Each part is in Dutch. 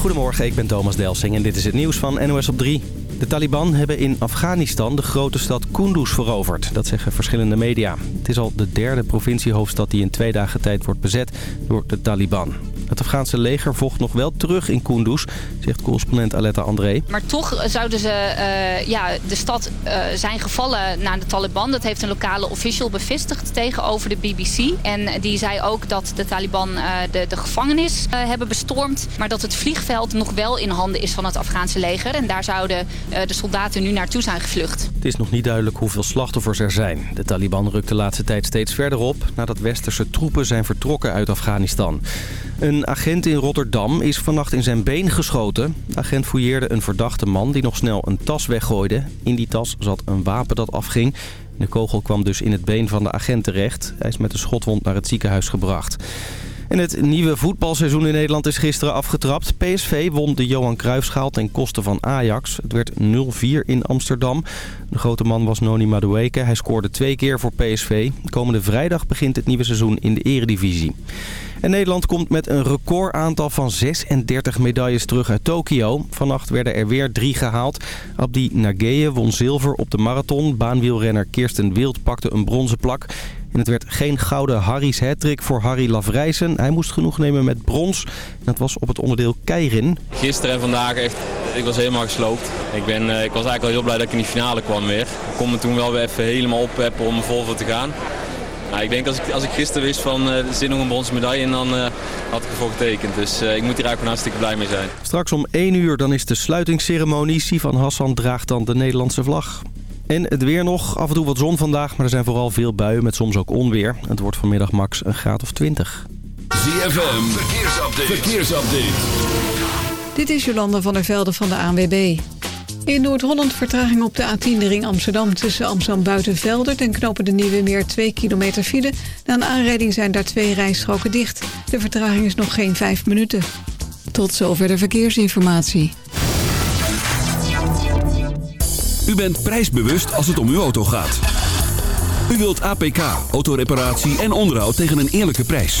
Goedemorgen, ik ben Thomas Delsing en dit is het nieuws van NOS op 3. De Taliban hebben in Afghanistan de grote stad Kunduz veroverd. Dat zeggen verschillende media. Het is al de derde provinciehoofdstad die in twee dagen tijd wordt bezet door de Taliban. Het Afghaanse leger vocht nog wel terug in Kunduz, zegt correspondent Aletta André. Maar toch zouden ze uh, ja, de stad uh, zijn gevallen naar de Taliban. Dat heeft een lokale official bevestigd tegenover de BBC. En die zei ook dat de Taliban uh, de, de, gevangenis hebben bestormd. Maar dat het vliegveld nog wel in handen is van het Afghaanse leger. En daar zouden de soldaten nu naartoe zijn gevlucht. Het is nog niet duidelijk hoeveel slachtoffers er zijn. De Taliban rukt de laatste tijd steeds verder op... nadat westerse troepen zijn vertrokken uit Afghanistan. Een agent in Rotterdam is vannacht in zijn been geschoten. De agent fouilleerde een verdachte man die nog snel een tas weggooide. In die tas zat een wapen dat afging. De kogel kwam dus in het been van de agent terecht. Hij is met een schotwond naar het ziekenhuis gebracht. En het nieuwe voetbalseizoen in Nederland is gisteren afgetrapt. PSV won de Johan Cruijffschaal ten koste van Ajax. Het werd 0-4 in Amsterdam. De grote man was Noni Madueke. Hij scoorde twee keer voor PSV. Komende vrijdag begint het nieuwe seizoen in de eredivisie. Nederland komt met een recordaantal van 36 medailles terug uit Tokio. Vannacht werden er weer drie gehaald. Abdi Nageye won zilver op de marathon. Baanwielrenner Kirsten Wild pakte een bronzen plak. En het werd geen gouden Harry's hattrick voor Harry Lavrijsen. Hij moest genoeg nemen met brons. dat was op het onderdeel Keirin. Gisteren en vandaag echt, ik was helemaal gesloopt. Ik, ben, ik was eigenlijk al heel blij dat ik in die finale kwam weer. Ik kon me toen wel weer even helemaal oppeppen om er vol voor te gaan. Nou, ik denk als ik, als ik gisteren wist van uh, er zit nog een bronzen medaille en dan uh, had ik ervoor getekend. Dus uh, ik moet hier eigenlijk hartstikke blij mee zijn. Straks om 1 uur dan is de sluitingsceremonie. Sivan Hassan draagt dan de Nederlandse vlag. En het weer nog. Af en toe wat zon vandaag, maar er zijn vooral veel buien met soms ook onweer. Het wordt vanmiddag max een graad of 20. ZFM, verkeersupdate. verkeersupdate. Dit is Jolanda van der Velde van de ANWB. In Noord-Holland vertraging op de A10 de ring Amsterdam... tussen Amsterdam Buitenveldert en knopen de Nieuwe Meer 2 kilometer file. Na een aanrijding zijn daar twee rijstroken dicht. De vertraging is nog geen 5 minuten. Tot zover de verkeersinformatie. U bent prijsbewust als het om uw auto gaat. U wilt APK, autoreparatie en onderhoud tegen een eerlijke prijs.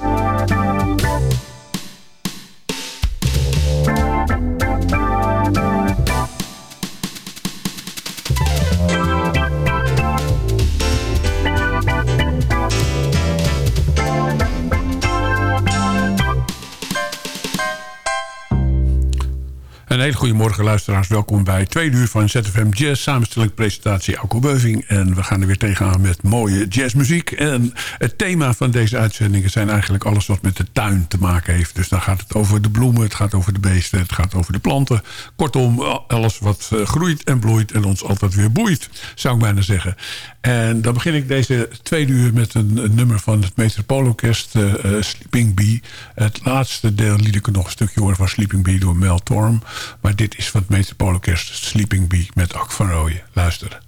Een hele goede morgen luisteraars. Welkom bij twee uur van ZFM Jazz. Samenstelling, presentatie Alco Beuving. En we gaan er weer tegenaan met mooie jazzmuziek. En het thema van deze uitzendingen zijn eigenlijk alles wat met de tuin te maken heeft. Dus dan gaat het over de bloemen, het gaat over de beesten, het gaat over de planten. Kortom, alles wat eh, groeit en bloeit en ons altijd weer boeit, zou ik bijna zeggen. En dan begin ik deze tweede uur met een, nummer van het Metropoolorkest, uh, Sleeping Bee. Het laatste deel liet ik nog een stukje horen van Sleeping Bee door Mel Torm. Maar dit is van het Metropoolorkest Sleeping Bee met Ak van Rooyen. Luister.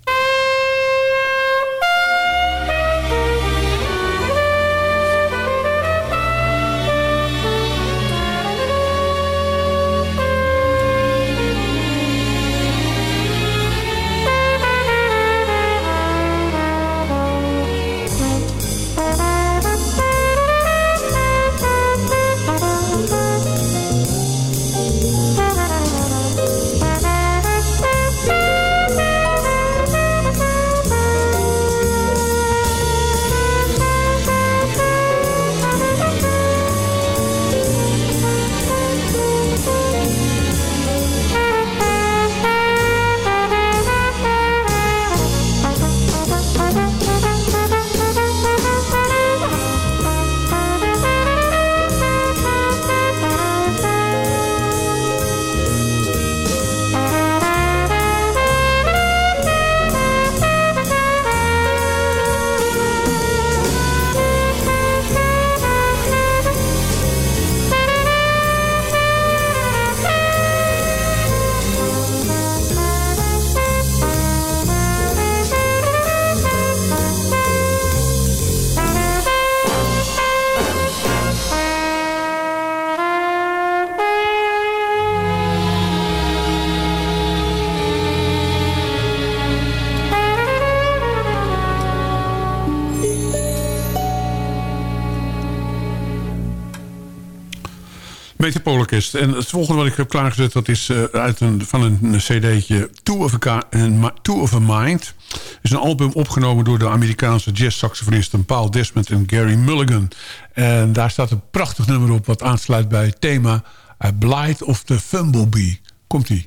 de En het volgende wat ik heb klaargezet... dat is eh, uit een, van een cd'tje Two of, a, Two of a Mind. is een album opgenomen door de Amerikaanse jazz-saxofonisten... Paul Desmond en Gary Mulligan. En daar staat een prachtig nummer op... wat aansluit bij het thema A Blight of the Fumblebee. Komt-ie.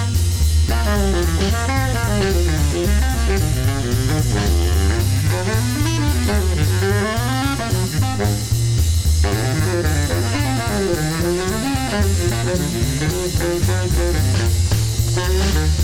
Thank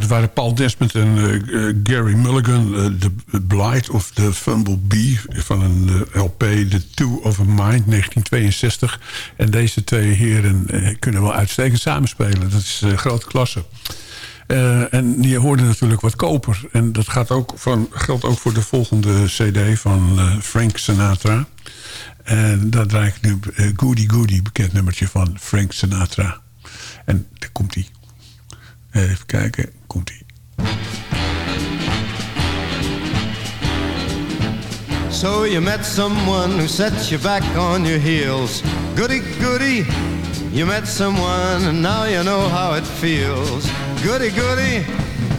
dat waren Paul Desmond en eh, eh, Gary Mulligan. eh, The Blight of the Fumble Bee van een LP, The Two of a Mind, 1962. En deze twee heren kunnen wel uitstekend samenspelen. Dat is grote klasse. En je hoorde natuurlijk wat koper. En dat gaat ook van, geldt ook voor de volgende cd van Frank Sinatra. En daar draai ik nu Goody Goody, bekend nummertje van Frank Sinatra. En daar komt hij. Even kijken, komt hij. So you met someone who sets you back on your heels. Goody, goody. You met someone and now you know how it feels. Goody, goody.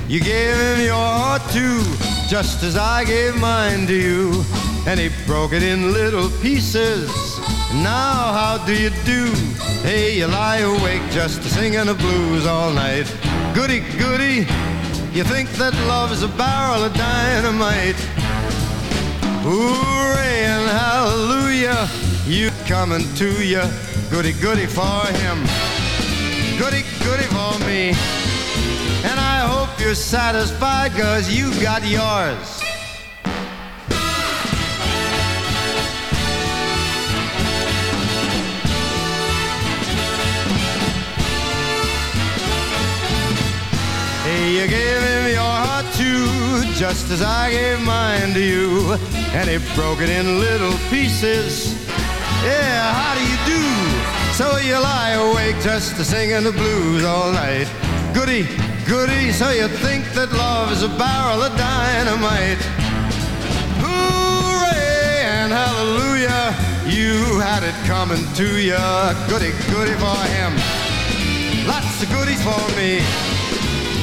You gave him your heart too, just as I gave mine to you. And he broke it in little pieces. Now how do you do? Hey, you lie awake just singing the blues all night. Goody, goody. You think that love is a barrel of dynamite. Hooray and hallelujah, you coming to ya. Goody, goody for him. Goody, goody for me. And I hope you're satisfied cause you got yours. You gave him your heart too, just as I gave mine to you. And he broke it in little pieces. Yeah, how do you do? So you lie awake just to singing the blues all night. Goody, goody, so you think that love is a barrel of dynamite. Hooray and hallelujah, you had it coming to ya. Goody, goody for him. Lots of goodies for me.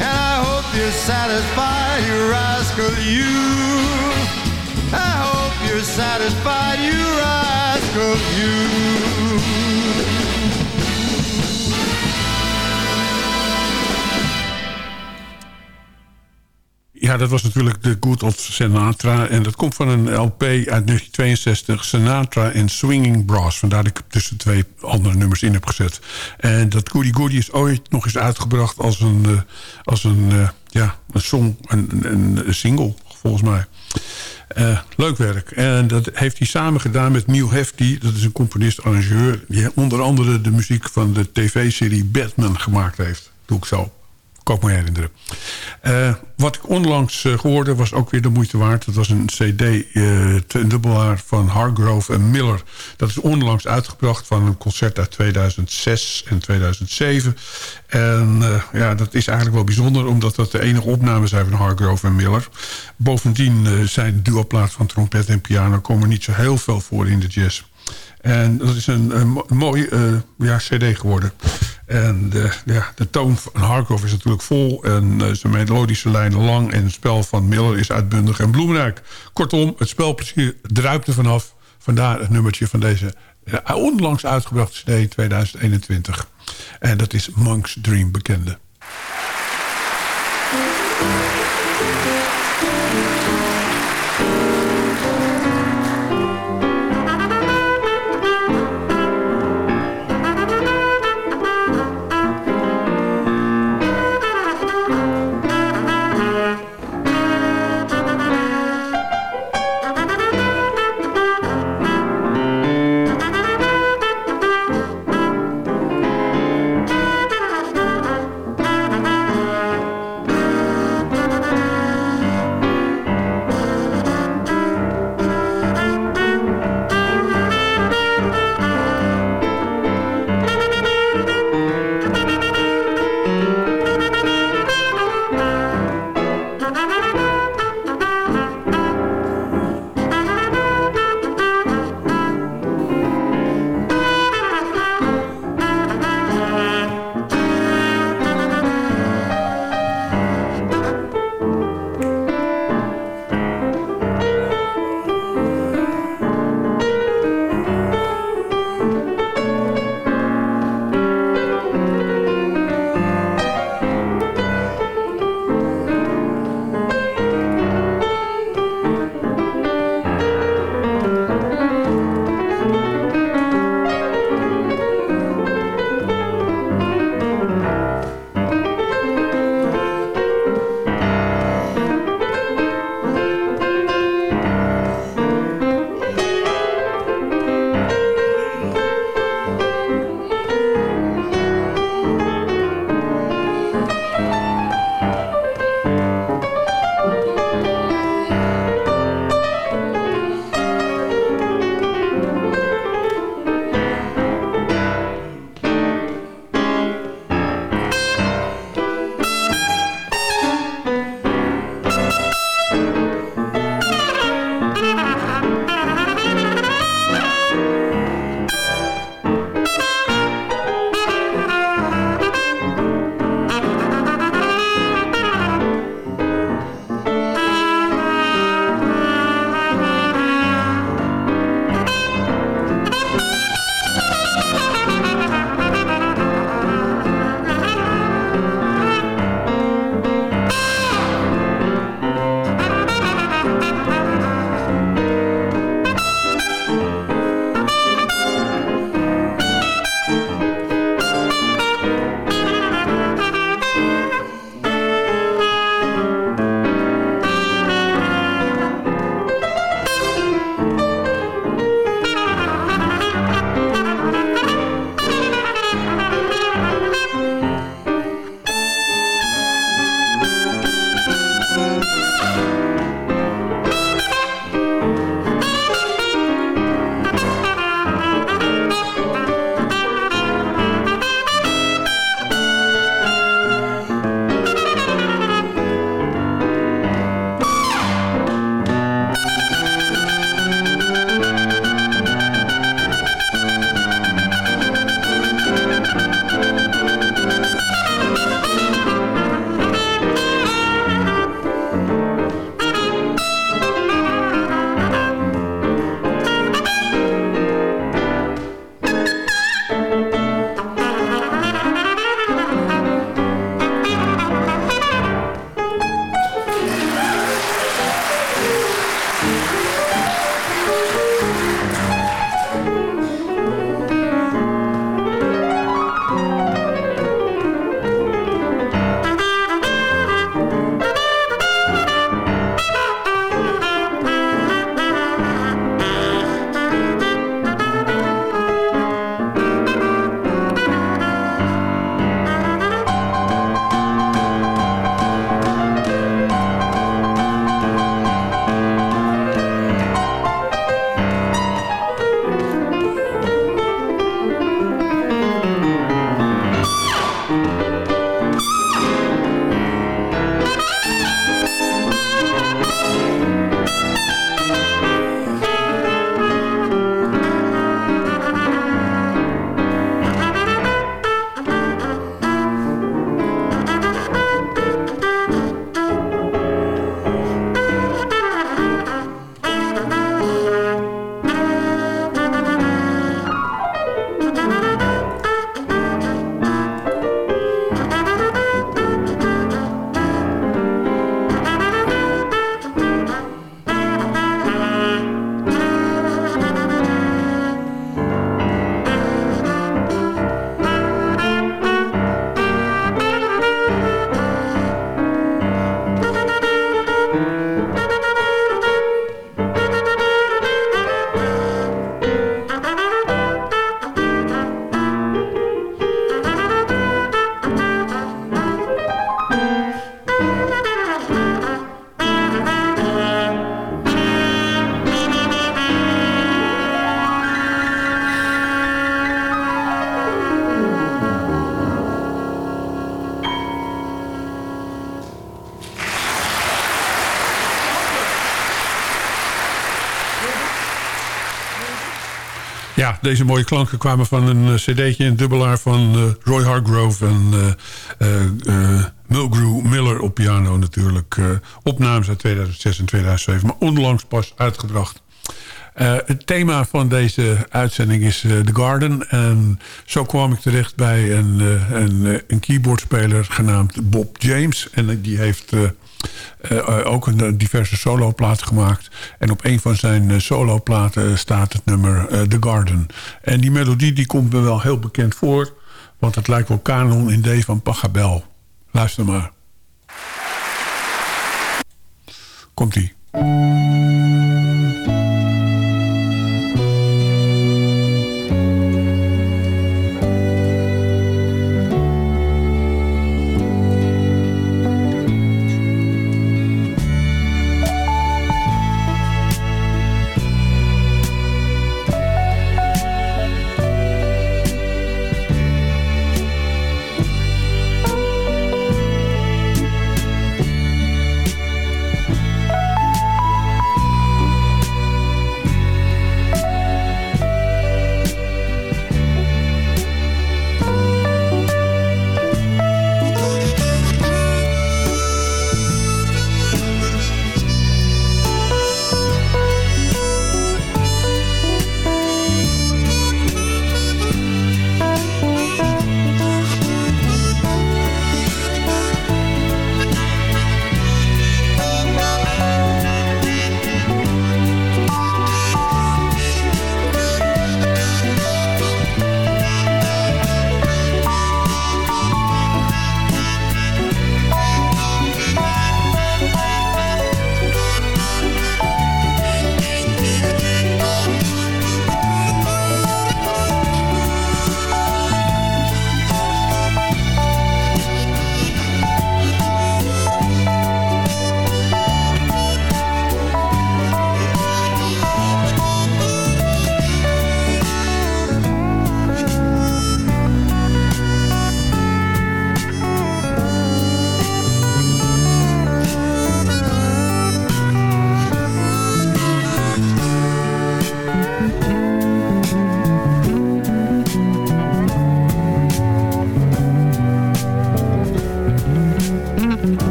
And I hope you're satisfied, you rascal, you. I hope you're satisfied, you rascal, you. Ja, dat was natuurlijk de Good Old Sinatra. En dat komt van een LP uit 1962. Sinatra en Swinging Brass. Vandaar dat ik tussen twee andere nummers in heb gezet. En dat Goody Goody is ooit nog eens uitgebracht als een, eh, als een, eh, ja, een song, een, een, single volgens mij. Eh, leuk werk. En dat heeft hij samen gedaan met Neil Hefti. Dat is een componist-arrangeur. Die onder andere de muziek van de tv-serie Batman gemaakt heeft. Doe ik zo. Kan me herinneren. Eh, wat ik onlangs eh, gehoorde was ook weer de moeite waard. Dat was een cd, uh, een dubbelaar van Hargrove en Miller. Dat is onlangs uitgebracht van een concert uit 2006 en 2007. En eh, ja, dat is eigenlijk wel bijzonder... omdat dat de enige opnames zijn van Hargrove en Miller. Bovendien uh, zijn duoplaat van trompet en piano... komen niet zo heel veel voor in de jazz. En dat is een, een, mo- een mooi uh, ja, cd geworden. En de, ja, de toon van Harkov is natuurlijk vol. En uh, zijn melodische lijnen lang. En het spel van Miller is uitbundig en bloemrijk. Kortom, het spelplezier druipt er vanaf. Vandaar het nummertje van deze uh, onlangs uitgebrachte cd 2021. En dat is Monk's Dream bekende. Deze mooie klanken kwamen van een eh, cd'tje, een dubbelaar van eh, Roy Hargrove en eh, Mulgrew Miller op piano natuurlijk. Opnames uit 2006 en 2007, maar onlangs pas uitgebracht. Het thema van deze uitzending is eh, The Garden. En zo kwam ik terecht bij een, een, een keyboardspeler genaamd Bob James. En die heeft eh, eh, ook een, eh, diverse soloplaten gemaakt. En op een van zijn soloplaten staat het nummer The Garden. En die melodie die komt me wel heel bekend voor. Want het lijkt wel kanon in D van Pachelbel. Luister maar. Komt-ie.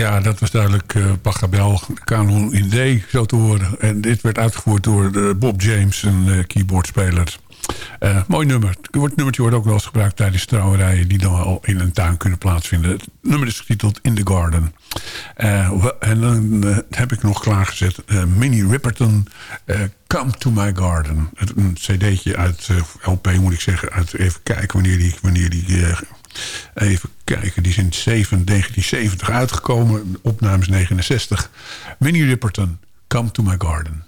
Ja, dat was duidelijk uh, Pachelbel, kanon in D, zo te horen. En dit werd uitgevoerd door uh, Bob James, een uh, keyboardspeler. Mooi nummer. Het nummertje wordt ook wel eens gebruikt tijdens trouwerijen... die dan al in een tuin kunnen plaatsvinden. Het nummer is getiteld In the Garden. En dan heb ik nog klaargezet Minnie Ripperton, Come to My Garden. Een cd'tje uit LP, moet ik zeggen. Uit, even kijken wanneer die... Wanneer die Even kijken, die is in 1970 uitgekomen. Opnames 69. Minnie Ripperton, Come to My Garden.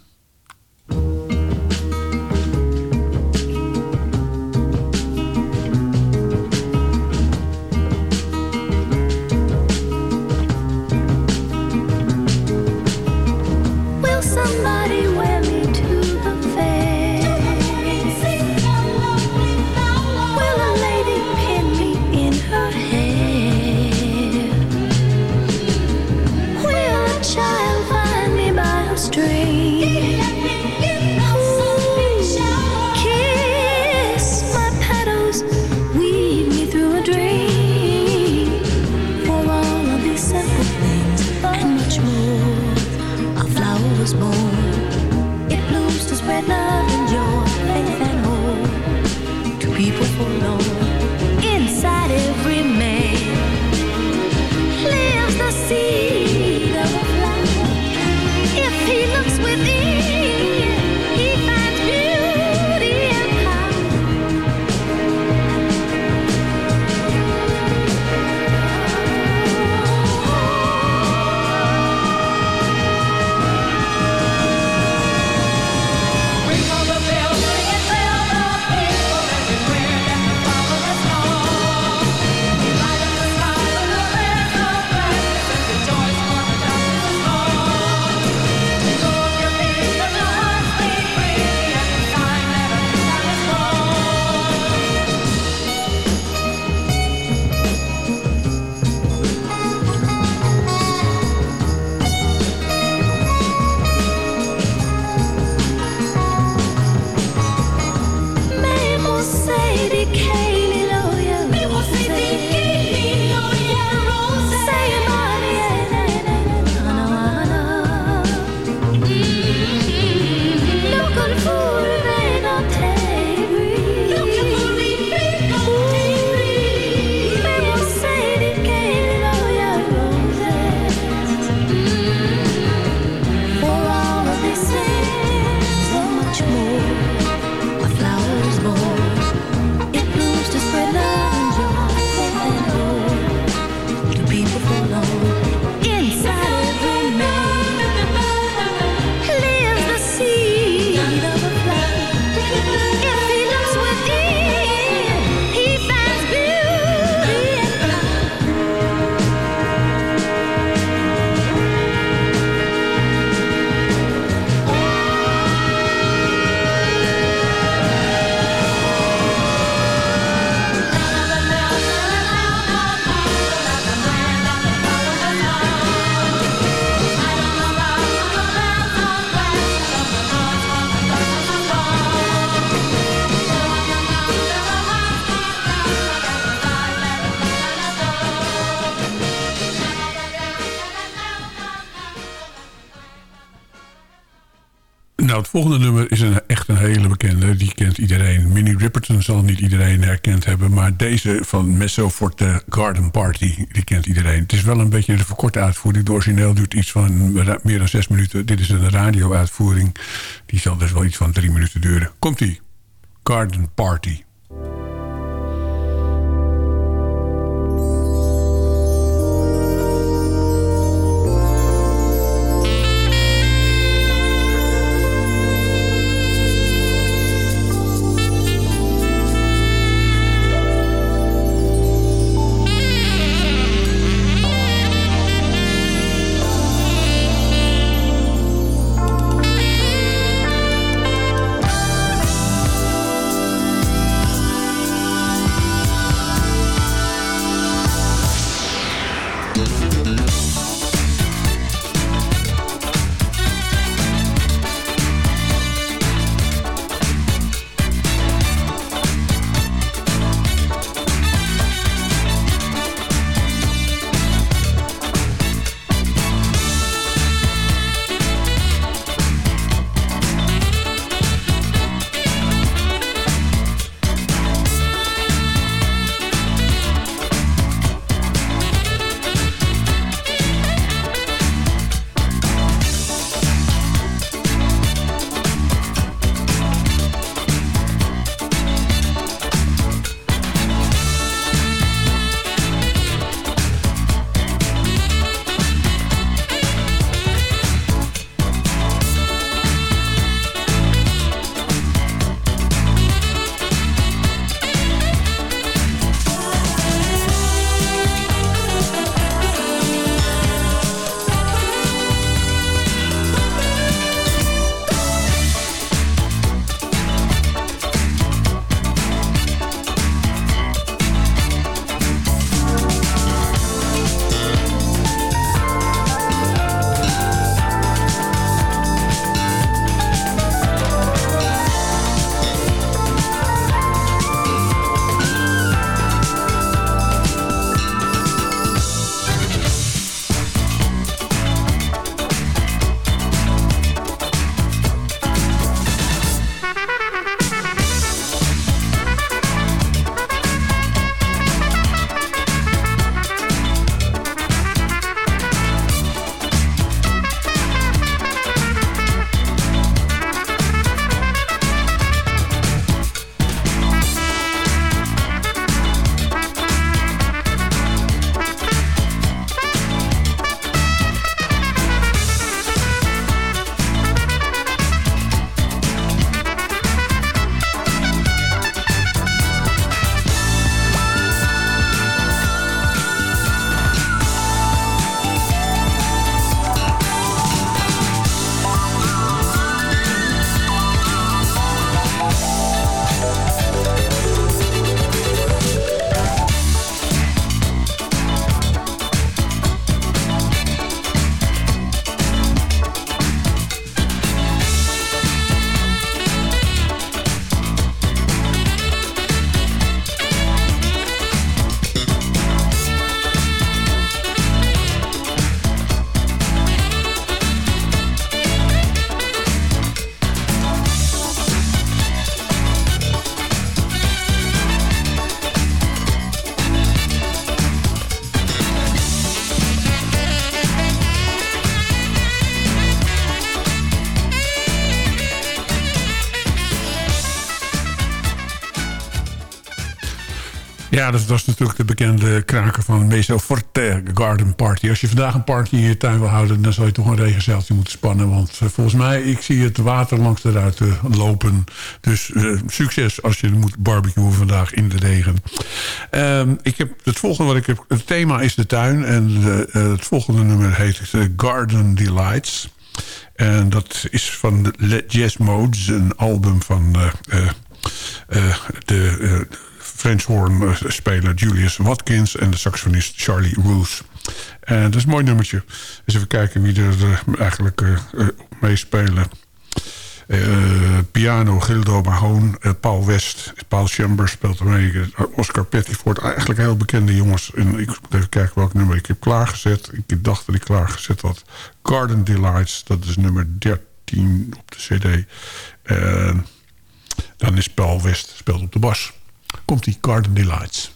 Volgende nummer is een, echt een hele bekende. Die kent iedereen. Minnie Riperton zal niet iedereen herkend hebben. Maar deze van Messo Forte Garden Party, die kent iedereen. Het is wel een beetje een verkorte uitvoering. De origineel duurt iets van meer dan zes minuten. Dit is een radio-uitvoering. Die zal dus wel iets van drie minuten duren. Komt-ie. Garden Party. Ja, dat was natuurlijk de bekende kraker van Meso Forte Garden Party. Als je vandaag een party in je tuin wil houden... dan zou je toch een regenzeiltje moeten spannen. Want eh, volgens mij, ik zie het water langs de ruiten lopen. Dus eh, succes als je moet barbecuen vandaag in de regen. Ehm, ik heb het volgende wat ik heb... Het thema is de tuin. En eh, het volgende nummer heet Garden Delights. En dat is van Jazz Modes. Een album van... de eh, French horn eh, speler Julius Watkins en de saxofonist Charlie Roos. En dat is een mooi nummertje. Dus even kijken wie er eh, eigenlijk eh, eh, op meespelen. Eh, piano Gildo Mahone, eh, Paul West, Paul Chamber speelt er mee. eh, Oscar Pettiford, eigenlijk heel bekende jongens. En ik moet even kijken welk nummer ik heb klaargezet. Ik dacht dat ik klaargezet had. Garden Delights, dat is nummer 13. 19 op de cd. En dan is Paul West speelt op de bas. Komt die Garden Delights.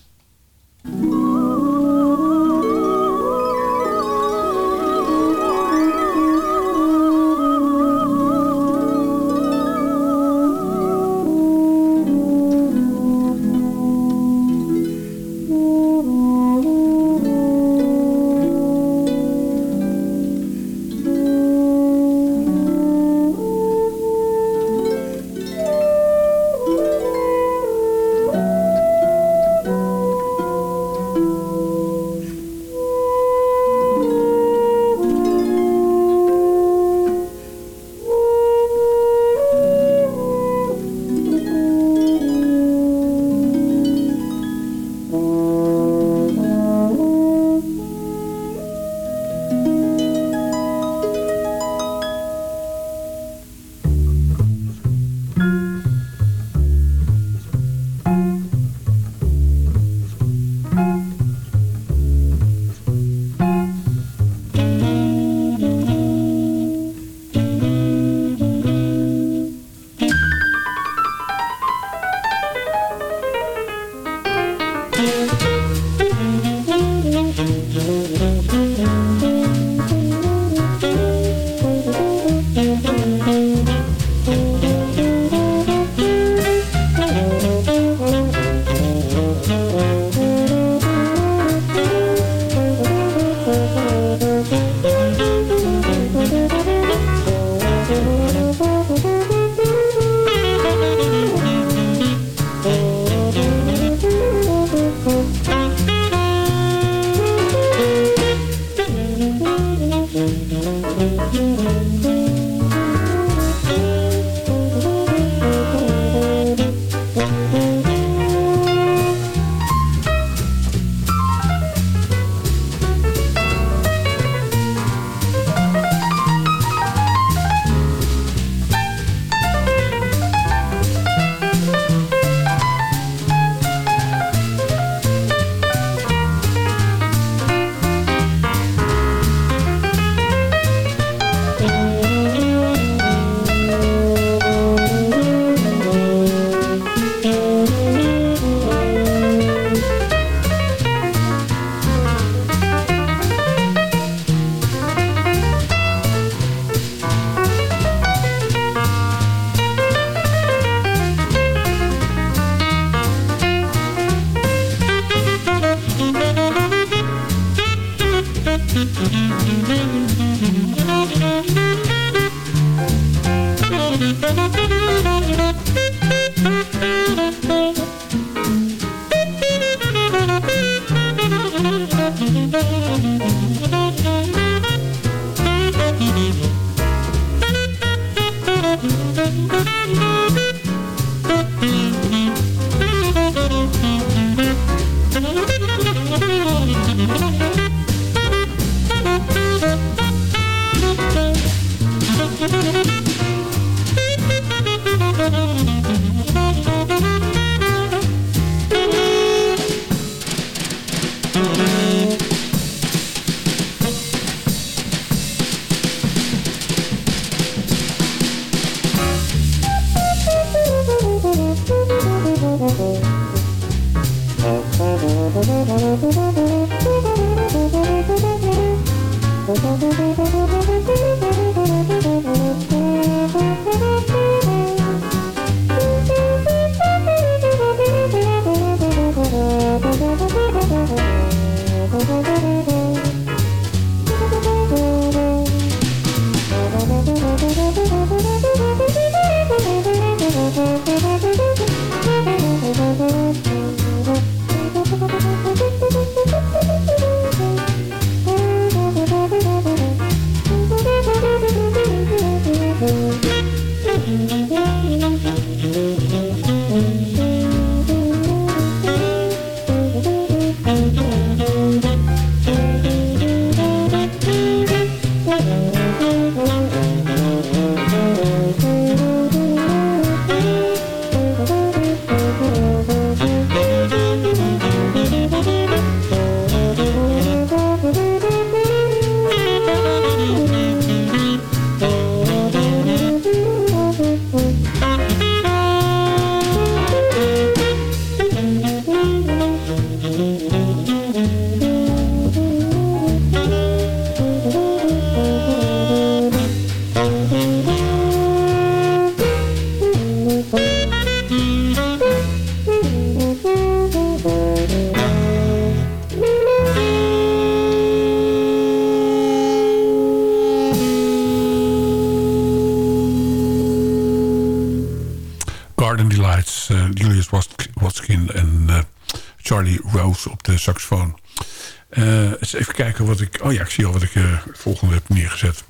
Kijken wat ik... Oh ja, ik zie al wat ik eh, het volgende heb neergezet.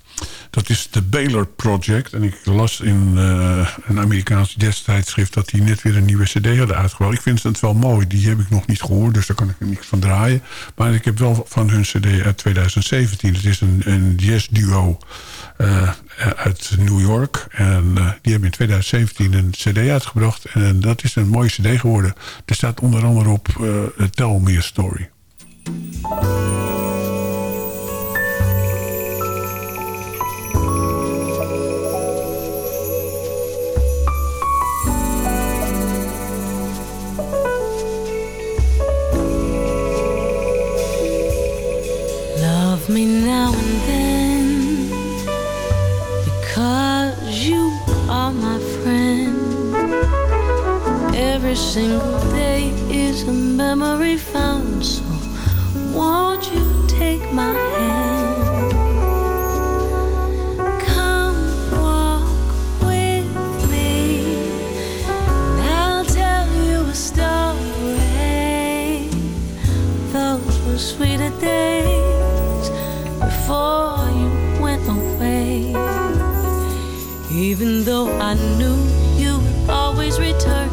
Dat is de Baylor Project. En ik las in eh, een Amerikaans jazztijdschrift... dat die net weer een nieuwe cd hadden uitgebracht. Ik vind het wel mooi. Die heb ik nog niet gehoord, dus daar kan ik niks van draaien. Maar ik heb wel van hun cd uit 2017. Het is een, een jazzduo eh, uit New York. En eh, die hebben in 2017 een cd uitgebracht. En dat is een mooie cd geworden. Er staat onder andere op eh, Tell Me a Story. Me now and then because you are my friend. Every single day is a memory found, so won't you take my hand? Even though I knew you would always return,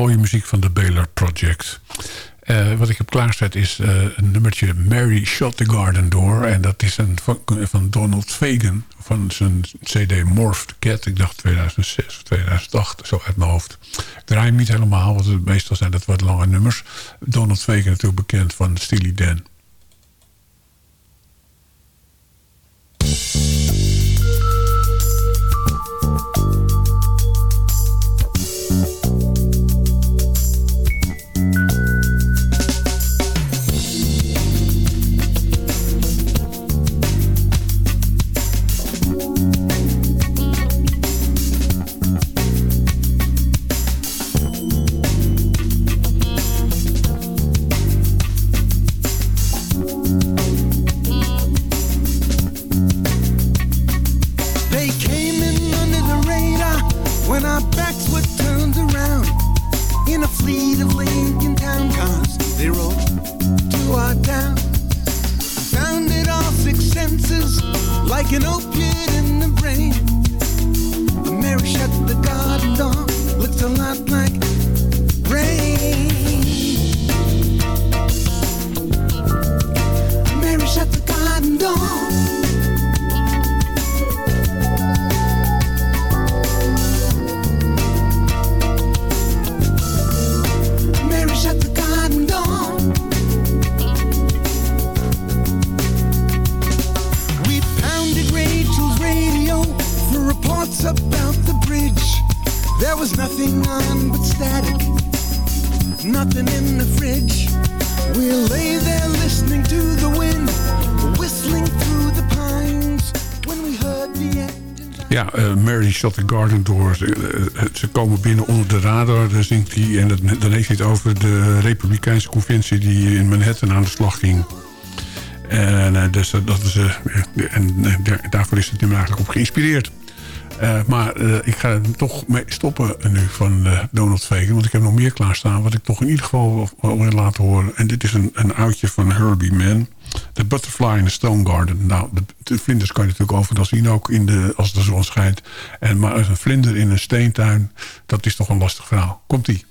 mooie muziek van de Baylor Project. Eh, wat ik heb klaarzet is eh, een nummertje Mary Shot the Garden Door. En dat is een van, van Donald Fagan van zijn cd Morphed Cat. Ik dacht 2006 of 2008, zo uit mijn hoofd. Ik draai hem niet helemaal, want meestal zijn dat wat lange nummers. Donald Fagan natuurlijk bekend van Steely Dan. The Garden Door. Ze, eh, ze komen binnen onder de radar, daar zingt hij. En dat, dan heeft hij het over de Republikeinse conventie die in Manhattan aan de slag ging. En, eh, dus dat is, eh, en daar- daarvoor is het nummer eigenlijk op geïnspireerd. Maar ik ga toch mee stoppen nu van Donald Fagan. Want ik heb nog meer klaarstaan wat ik toch in ieder geval wil laten horen. En dit is een, een oudje van Herbie Mann. The Butterfly in the Stone Garden. Nou, de, vlinders kan je natuurlijk overal zien ook in de, als de zon schijnt. En, maar een vlinder in een steentuin, dat is toch een lastig verhaal. Komt-ie.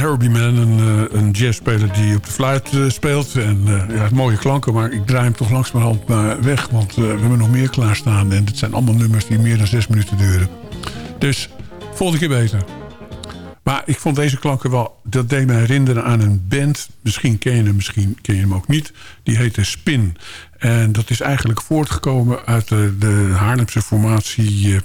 Dus muziek van Herbie Man, een, eh, een jazzspeler die op de fluit eh, speelt. En eh, ja, mooie klanken, maar ik draai hem toch langzamerhand maar weg. Want we hebben nog meer klaarstaan. En het zijn allemaal nummers die meer dan zes minuten duren. Dus volgende keer beter. Maar ik vond deze klanken wel... Dat deed me herinneren aan een band. Misschien ken je hem, misschien ken je hem ook niet. Die heette Spin. En dat is eigenlijk voortgekomen uit de, de Haarlemse formatie...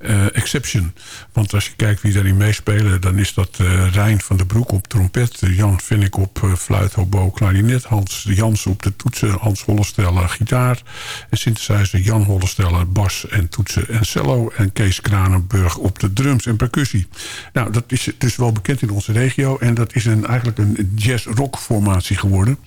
eh, Exception. Want als je kijkt wie daarin meespelen... dan is dat eh Rijn van der Broek op trompet... eh, Jan Vinnik op fluit, hobo, klarinet... Hans Jans op de toetsen, Hans Hollesteller gitaar... en synthesizer Jan Hollesteller bas en toetsen en cello... en Kees Kranenburg op de drums en percussie. Nou, dat is dus wel bekend in onze regio... en dat is een, eigenlijk een jazz-rock formatie geworden.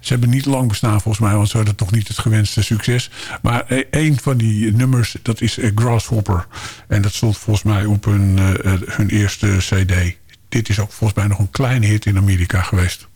Ze hebben niet lang bestaan volgens mij... want ze hadden toch niet het gewenste succes. Maar een van die nummers, dat is Grasshopper. En dat stond volgens mij op hun, eh, eh, hun eerste cd. Dit is ook volgens mij nog een kleine hit in Amerika geweest.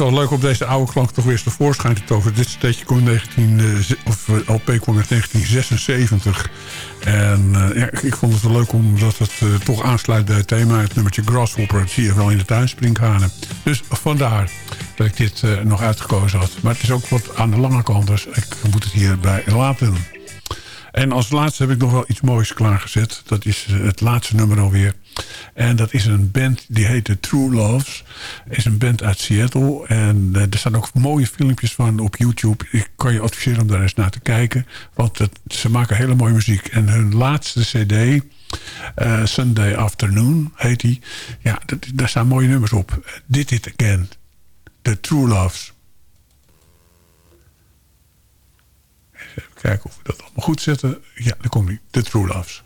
Wel leuk om deze oude klank toch weer eens tevoorschijn te toveren. Dit steetje kwam in 19, eh, ze- of eh, LP kwam in 1976. En eh, ja, ik vond het wel leuk omdat het eh, toch aansluit bij het thema. Het nummertje Grasshopper, dat zie je wel in de tuin sprinkhanen. Dus vandaar dat ik dit eh, nog uitgekozen had. Maar het is ook wat aan de lange kant, dus ik moet het hierbij laten. En als laatste heb ik nog wel iets moois klaargezet. Dat is eh, het laatste nummer alweer. En dat is een band die heet The True Loves. is een band uit Seattle. En eh, er staan ook mooie filmpjes van op YouTube. Ik kan je adviseren om daar eens naar te kijken. Want het, ze maken hele mooie muziek. En hun laatste cd... eh, Sunday Afternoon heet die. Ja, daar staan mooie nummers op. Did It Again. The True Loves. Even kijken of we dat allemaal goed zetten. Ja, daar komt hij. The True Loves.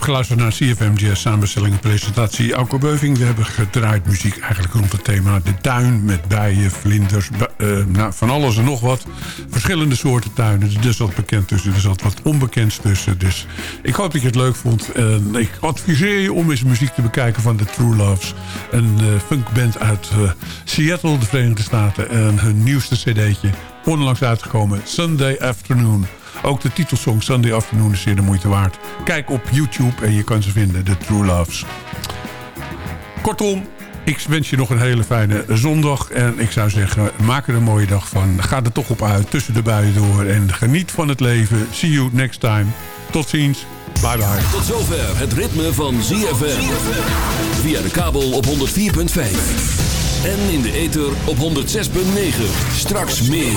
Hebt geluisterd naar CFM Jazz samenstelling en presentatie Beuving. We hebben gedraaid muziek eigenlijk rond het thema de tuin met bijen, vlinders, eh, nou, van alles en nog wat. Verschillende soorten tuinen. Er is wat bekend tussen, er zat wat onbekends tussen. Dus ik hoop dat je het leuk vond. Ik adviseer je om eens muziek te bekijken van The True Loves. Een eh, funkband uit eh, Seattle, de Verenigde Staten. En hun nieuwste cd'tje, onlangs uitgekomen, Sunday Afternoon. Ook de titelsong Sunday Afternoon is zeer de moeite waard. Kijk op YouTube en je kan ze vinden, The True Loves. Kortom, ik wens je nog een hele fijne zondag. En ik zou zeggen, maak er een mooie dag van. Ga er toch op uit, tussen de buien door. En geniet van het leven. See you next time. Tot ziens. Bye bye. Tot zover het ritme van ZFM. Via de kabel op 104.5. En in de ether op 106.9. Straks meer.